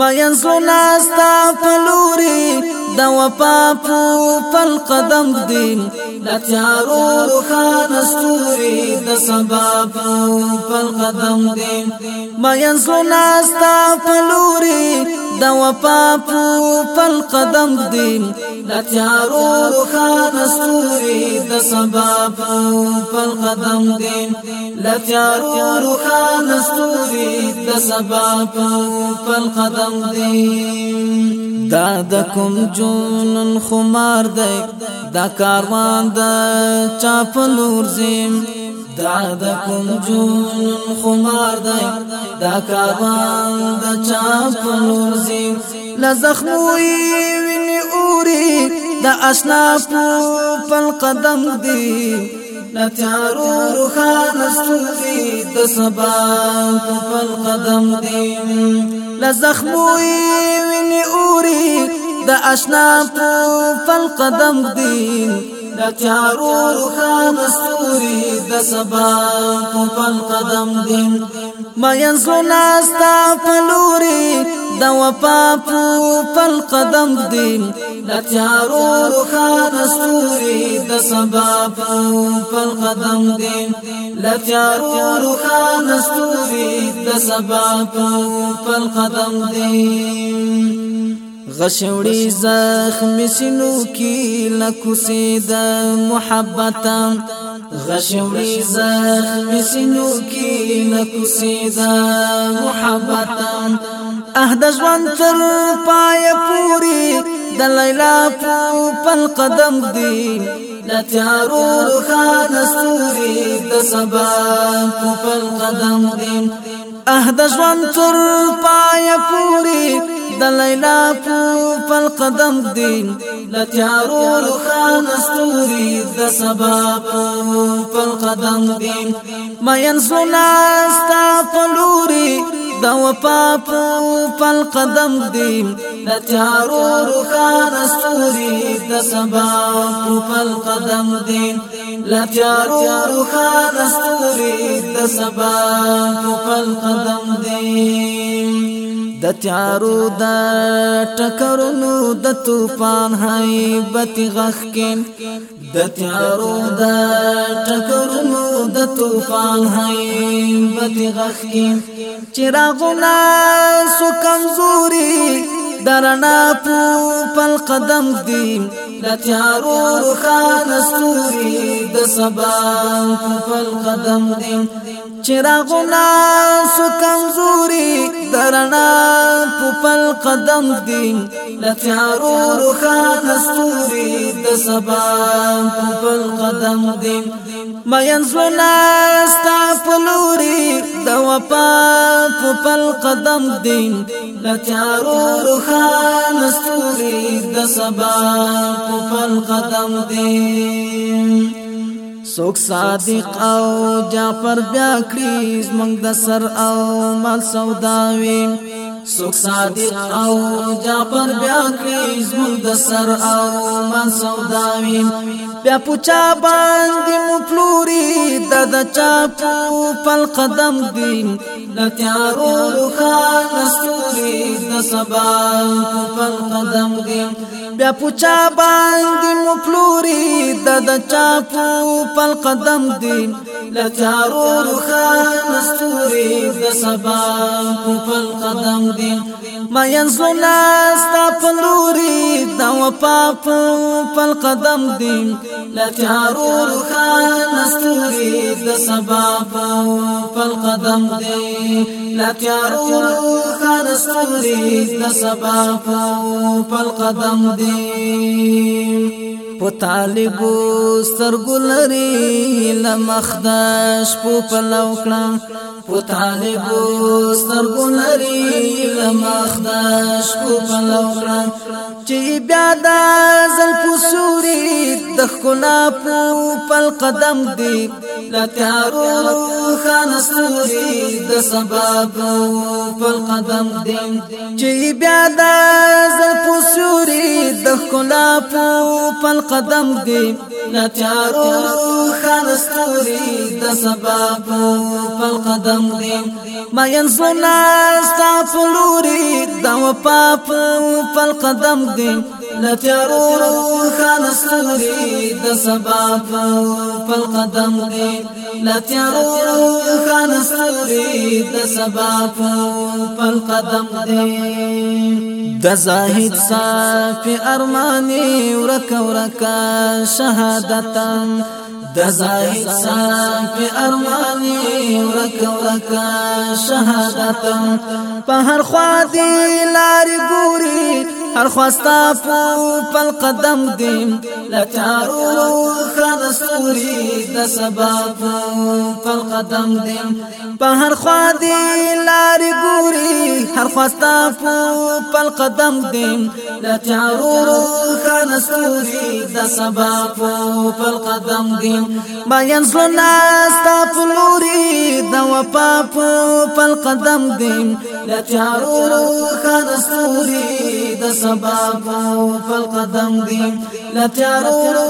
مګن زړه ستا په لوري د وفا په پل قدم دی د تیارو روخان ستوري د سبا په پل قدم دی مګن زړه ستا په لوري د وفا په پل قدم دی د تیارو روخان ستوري د سبا په پل قدم دی د تیارو روخان ستوري د سبا په پل قدم غم دی دا د کوم جونن خمار دی دا کاروان د چاپلور زم دا د کوم جونن خمار دی دا کاروان د چاپلور زم لزخموي ویني اوري د اشنا په قدم دی نتارو روخان ستوزی د سبا په خپل قدم دی لزخمو ویني اوري د اشنا په قدم دی نتارو روخان ستوري د سبا قدم دی مې زړه استا په لوري د وفا په قدم دی د تیارو روخان ستوري د سبا په قدم دی د تیارو روخان ستوري د سبا په قدم دی غشوړي زخم سينو کې لکوسي د محبتم غشوری زخمی سنو کی نکسی دا محبتان اهد جوان تر پای پوری د لیلا پو پل قدم دی لتیارو روخان سوری د سبا پو پل قدم دی اهد جوان تر پای پوری د لیلا په قدم دی لتیارو روخان استوري د سبا په قدم دی مېن زونا ستا په لوري د وفا په قدم دی لتیارو روخان استوري د سبا په قدم دی لتیارو روخان استوري د سبا په قدم دی د تیارو د ټکرونو د طوفان هیبت غخکن د تیارو د ټکرونو د طوفان هیبت غخکن چراغونه سو کمزوري درنا پو پل قدم دی لتیارو روخان استوری د سبا پل قدم دی چراغنا سو کمزوری درنا پو پل قدم دی لتیارو روخان استوری د سبا پل قدم دی مین زلنا ستا پلوری د وپا پل قدم دی لتیارو روخان استوری د سبا په قدم دی سوک صادق او جعفر بیا کړی زمنګ د سر او مال سوداوي سوک صادق او جعفر بیا کړی زمنګ د سر او مال سوداوي بیا پوچا باندې مو فلوري د د چا په قدم دین لتیارو خان استوري د سبا په قدم دین بیا پوچا باندې مو پلوري د د چا په قدم دی لچارو روخان ستوري د سبا په قدم دی ما ينزلنا استپلوري د وفا په قدم دی لچارو روخان ستوري د سبا په قدم دی لچارو روخان ستوري د سبا په قدم دی قدیم په طالب سرګلری لمخداش په پلو کړه په طالب سرګلری لمخداش په پلو کړه چې بیا د زلف سوري د خنا پل قدم دی لتیارو خان سوري د سبب پل قدم دی چې بیا د زلف سوري د خلا پل قدم دی لتیارو خان سوري د سبب پل قدم دی ما ينسنا استغفروري د وپاپ پل قدم دی لتیارو خان ستوري د سبا په قدم دی لتیارو خان ستوري د سبا په قدم دی د زاهد صافي ارماني ورک ورک شهادتن د زاهد صافي ارماني ورک ورک شهادتن په هر خوا دی لار ګوري هر خواستا پو پل قدم دیم لچارو خان سوری د سبا پو پل قدم دیم په هر خوا دی لار ګوري هر خواستا پو پل قدم دیم لچارو خان سوری د سبا پو پل قدم دیم بیان زلنا ستا پلوري د وپا پو پل قدم دیم لچارو خان سوری د سبا په فل قدم دی لا تیارو